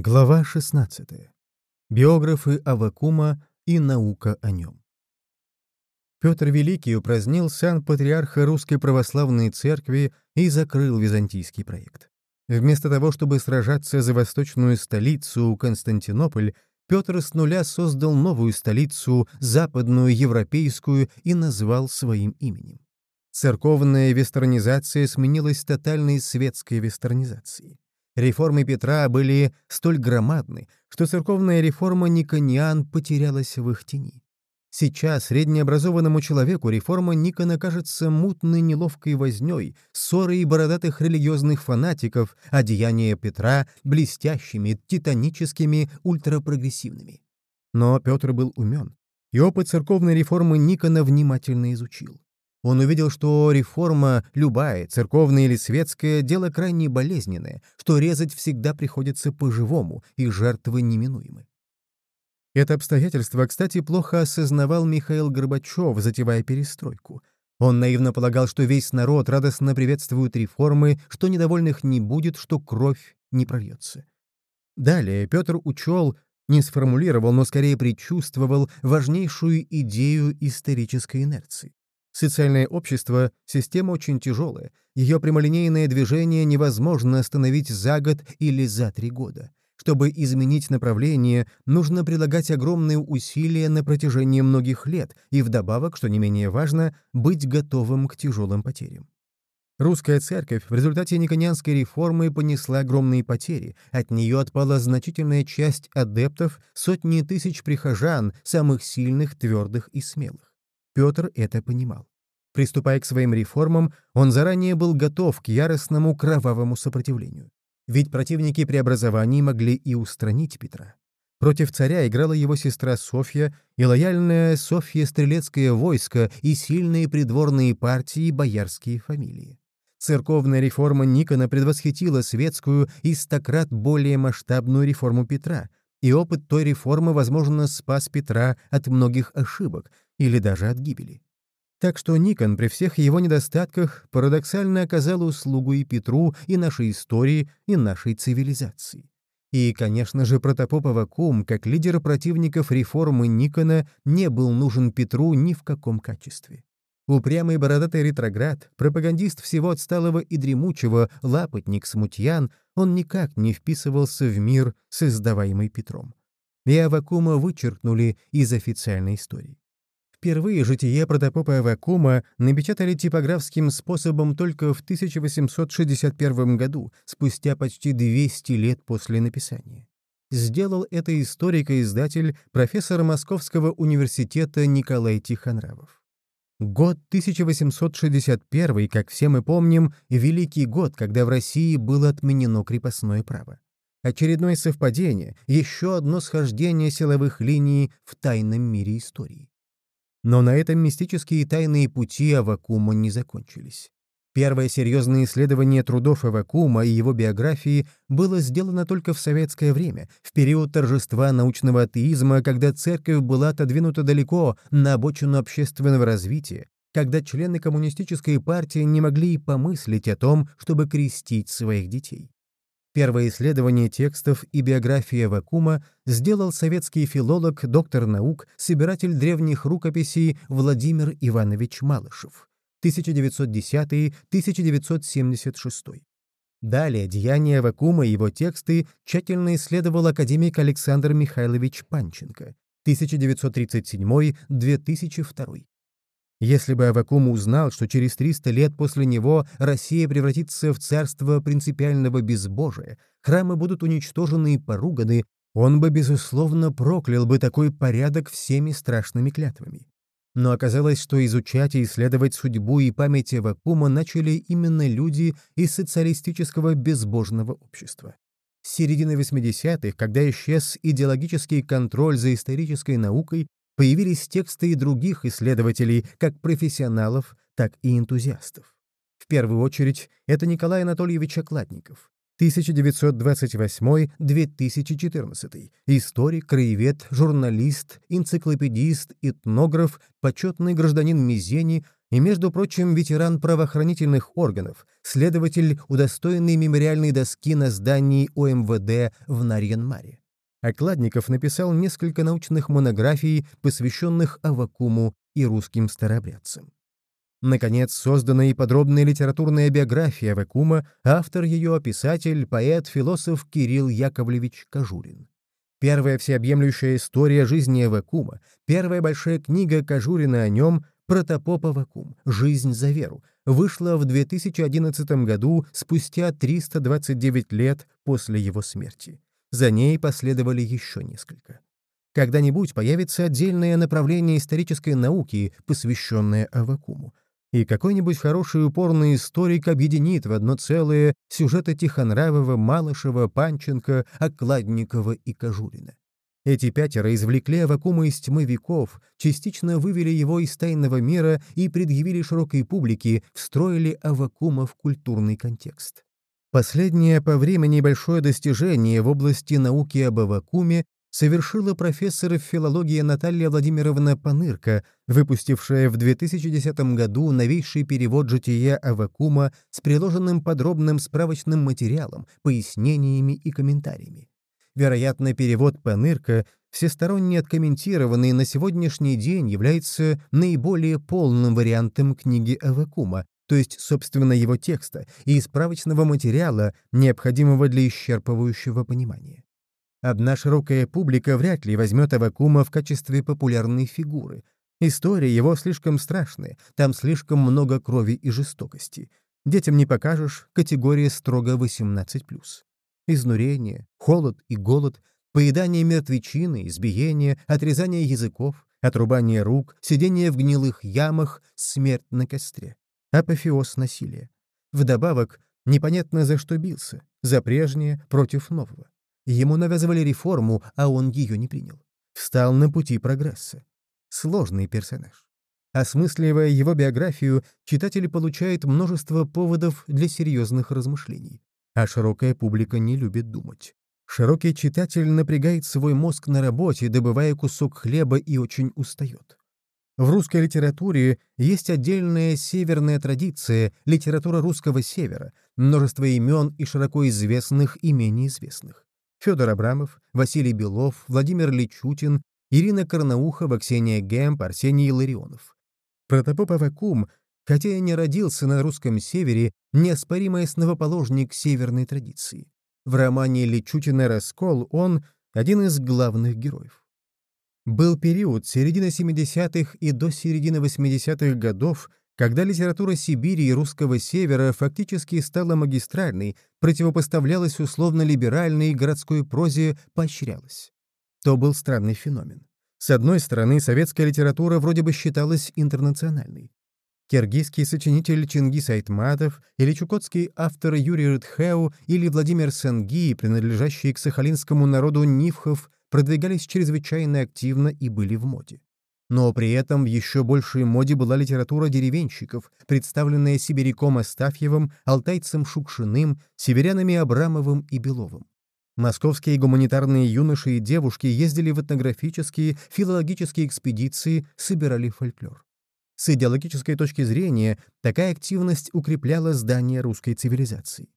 Глава 16. Биографы Авакума и наука о нем. Петр Великий упразднил сан патриарха Русской Православной Церкви и закрыл византийский проект. Вместо того, чтобы сражаться за восточную столицу Константинополь, Петр с нуля создал новую столицу, западную, европейскую, и назвал своим именем. Церковная вестернизация сменилась тотальной светской вестернизацией. Реформы Петра были столь громадны, что церковная реформа Никониан потерялась в их тени. Сейчас среднеобразованному человеку реформа Никона кажется мутной неловкой вознёй, ссорой бородатых религиозных фанатиков, а деяния Петра — блестящими, титаническими, ультрапрогрессивными. Но Петр был умен, и опыт церковной реформы Никона внимательно изучил. Он увидел, что реформа, любая, церковная или светская, дело крайне болезненное, что резать всегда приходится по-живому, и жертвы неминуемы. Это обстоятельство, кстати, плохо осознавал Михаил Горбачев, затевая перестройку. Он наивно полагал, что весь народ радостно приветствует реформы, что недовольных не будет, что кровь не прольется. Далее Петр учел, не сформулировал, но скорее предчувствовал важнейшую идею исторической инерции. Социальное общество — система очень тяжелая, ее прямолинейное движение невозможно остановить за год или за три года. Чтобы изменить направление, нужно прилагать огромные усилия на протяжении многих лет и вдобавок, что не менее важно, быть готовым к тяжелым потерям. Русская церковь в результате Никонианской реформы понесла огромные потери, от нее отпала значительная часть адептов, сотни тысяч прихожан, самых сильных, твердых и смелых. Петр это понимал. Приступая к своим реформам, он заранее был готов к яростному кровавому сопротивлению. Ведь противники преобразований могли и устранить Петра. Против царя играла его сестра Софья и лояльное Софья стрелецкое войско и сильные придворные партии и боярские фамилии. Церковная реформа Никона предвосхитила светскую и стократ более масштабную реформу Петра, и опыт той реформы, возможно, спас Петра от многих ошибок, или даже от гибели. Так что Никон при всех его недостатках парадоксально оказал услугу и Петру, и нашей истории, и нашей цивилизации. И, конечно же, протопоп Авакум, как лидер противников реформы Никона, не был нужен Петру ни в каком качестве. Упрямый бородатый ретроград, пропагандист всего отсталого и дремучего, лапотник, смутьян, он никак не вписывался в мир, создаваемый Петром. И Авакума вычеркнули из официальной истории. Впервые житие протопопа Авакума напечатали типографским способом только в 1861 году, спустя почти 200 лет после написания. Сделал это историк-издатель, профессор Московского университета Николай Тихонравов. Год 1861, как все мы помним, великий год, когда в России было отменено крепостное право. Очередное совпадение, еще одно схождение силовых линий в тайном мире истории. Но на этом мистические тайные пути Авакума не закончились. Первое серьезное исследование трудов Авакума и его биографии было сделано только в советское время, в период торжества научного атеизма, когда церковь была отодвинута далеко на обочину общественного развития, когда члены коммунистической партии не могли и помыслить о том, чтобы крестить своих детей. Первое исследование текстов и биографии Вакума сделал советский филолог, доктор наук, собиратель древних рукописей Владимир Иванович Малышев, 1910-1976. Далее деяния Вакума и его тексты тщательно исследовал академик Александр Михайлович Панченко, 1937-2002. Если бы Авакум узнал, что через 300 лет после него Россия превратится в царство принципиального безбожия, храмы будут уничтожены и поруганы, он бы, безусловно, проклял бы такой порядок всеми страшными клятвами. Но оказалось, что изучать и исследовать судьбу и память Авакума начали именно люди из социалистического безбожного общества. С середины 80-х, когда исчез идеологический контроль за исторической наукой, появились тексты и других исследователей, как профессионалов, так и энтузиастов. В первую очередь, это Николай Анатольевич Окладников, 1928-2014, историк, краевед, журналист, энциклопедист, этнограф, почетный гражданин Мизени и, между прочим, ветеран правоохранительных органов, следователь, удостоенный мемориальной доски на здании ОМВД в Нарьянмаре. Окладников написал несколько научных монографий, посвященных Авакуму и русским старообрядцам. Наконец, создана и подробная литературная биография Авакума, автор ее — писатель, поэт, философ Кирилл Яковлевич Кожурин. Первая всеобъемлющая история жизни Авакума, первая большая книга Кожурина о нем «Протопоп Авакум. Жизнь за веру» вышла в 2011 году спустя 329 лет после его смерти. За ней последовали еще несколько. Когда-нибудь появится отдельное направление исторической науки, посвященное Авакуму. И какой-нибудь хороший упорный историк объединит в одно целое сюжеты Тихонравова, Малышева, Панченко, Окладникова и Кожурина. Эти пятеро извлекли Авакума из тьмы веков, частично вывели его из тайного мира и предъявили широкой публике, встроили Авакума в культурный контекст. Последнее по времени большое достижение в области науки об Авакуме совершила профессор филологии Наталья Владимировна Панырка, выпустившая в 2010 году новейший перевод жития Авакума с приложенным подробным справочным материалом, пояснениями и комментариями. Вероятно, перевод Панырка, всесторонне откомментированный на сегодняшний день, является наиболее полным вариантом книги Авакума, то есть, собственно, его текста, и справочного материала, необходимого для исчерпывающего понимания. Одна широкая публика вряд ли возьмет Авакума в качестве популярной фигуры. История его слишком страшная, там слишком много крови и жестокости. Детям не покажешь, категория строго 18+. Изнурение, холод и голод, поедание мертвечины, избиение, отрезание языков, отрубание рук, сидение в гнилых ямах, смерть на костре апофеоз насилия. Вдобавок, непонятно за что бился, за прежнее против нового. Ему навязывали реформу, а он ее не принял. Встал на пути прогресса. Сложный персонаж. Осмысливая его биографию, читатель получает множество поводов для серьезных размышлений. А широкая публика не любит думать. Широкий читатель напрягает свой мозг на работе, добывая кусок хлеба и очень устает. В русской литературе есть отдельная северная традиция, литература русского севера, множество имен и широко известных и менее известных. Федор Абрамов, Василий Белов, Владимир Личутин, Ирина Карнаухова, Ксения Гемп, Арсений Ларионов. Протопоп Авакум, хотя и не родился на русском севере, неоспоримый основоположник северной традиции. В романе Личутина «Раскол» он — один из главных героев. Был период середины 70-х и до середины 80-х годов, когда литература Сибири и русского севера фактически стала магистральной, противопоставлялась условно-либеральной городской прозе, поощрялась. То был странный феномен. С одной стороны, советская литература вроде бы считалась интернациональной. Киргизский сочинитель Чингис Айтматов или чукотский автор Юрий Рыдхеу или Владимир Сенги, принадлежащий к сахалинскому народу Нивхов, продвигались чрезвычайно активно и были в моде. Но при этом в еще большей моде была литература деревенщиков, представленная сибиряком Астафьевым, алтайцем Шукшиным, северянами Абрамовым и Беловым. Московские гуманитарные юноши и девушки ездили в этнографические, филологические экспедиции, собирали фольклор. С идеологической точки зрения такая активность укрепляла здание русской цивилизации.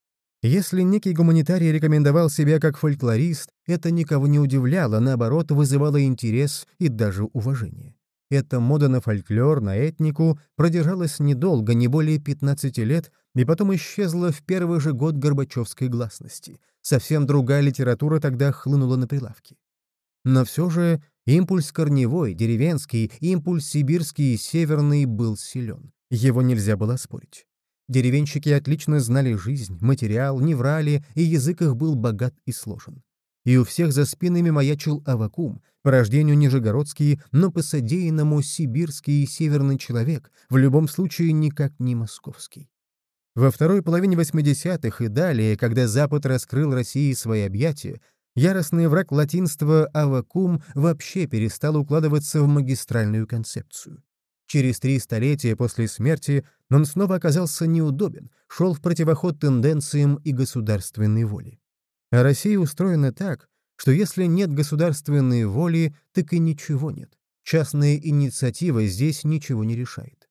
Если некий гуманитарий рекомендовал себя как фольклорист, это никого не удивляло, наоборот, вызывало интерес и даже уважение. Эта мода на фольклор, на этнику продержалась недолго, не более 15 лет, и потом исчезла в первый же год Горбачевской гласности. Совсем другая литература тогда хлынула на прилавки. Но все же импульс корневой, деревенский, импульс сибирский и северный был силен. Его нельзя было спорить. Деревенщики отлично знали жизнь, материал, не врали, и язык их был богат и сложен. И у всех за спинами маячил Авакум, по рождению нижегородский, но по содеянному сибирский и северный человек, в любом случае никак не московский. Во второй половине 80-х и далее, когда Запад раскрыл России свои объятия, яростный враг латинства Авакум вообще перестал укладываться в магистральную концепцию. Через три столетия после смерти он снова оказался неудобен, шел в противоход тенденциям и государственной воле. А Россия устроена так, что если нет государственной воли, так и ничего нет. Частная инициатива здесь ничего не решает.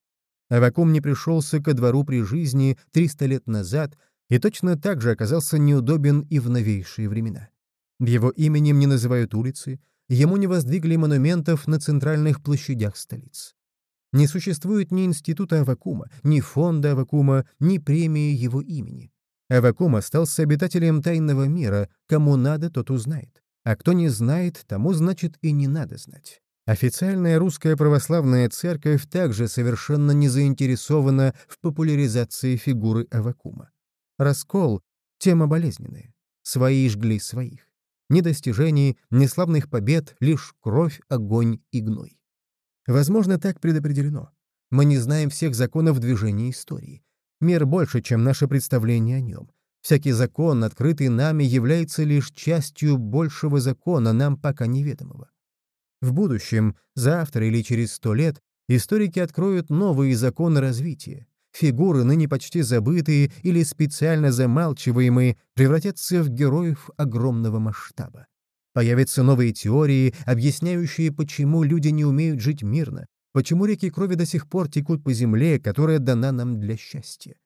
Авакум не пришелся ко двору при жизни 300 лет назад и точно так же оказался неудобен и в новейшие времена. Его именем не называют улицы, ему не воздвигли монументов на центральных площадях столиц. Не существует ни института Авакума, ни фонда Авакума, ни премии его имени. Авакум остался обитателем тайного мира, кому надо, тот узнает. А кто не знает, тому, значит, и не надо знать. Официальная русская православная церковь также совершенно не заинтересована в популяризации фигуры Авакума. Раскол — тема болезненная. Свои жгли своих. Ни достижений, ни славных побед, лишь кровь, огонь и гной. Возможно, так предопределено. Мы не знаем всех законов движения истории. Мир больше, чем наше представление о нем. Всякий закон, открытый нами, является лишь частью большего закона, нам пока неведомого. В будущем, завтра или через сто лет, историки откроют новые законы развития. Фигуры, ныне почти забытые или специально замалчиваемые, превратятся в героев огромного масштаба. Появятся новые теории, объясняющие, почему люди не умеют жить мирно, почему реки крови до сих пор текут по земле, которая дана нам для счастья.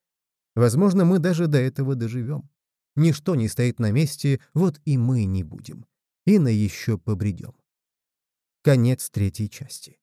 Возможно, мы даже до этого доживем. Ничто не стоит на месте, вот и мы не будем. И на еще побредем. Конец третьей части.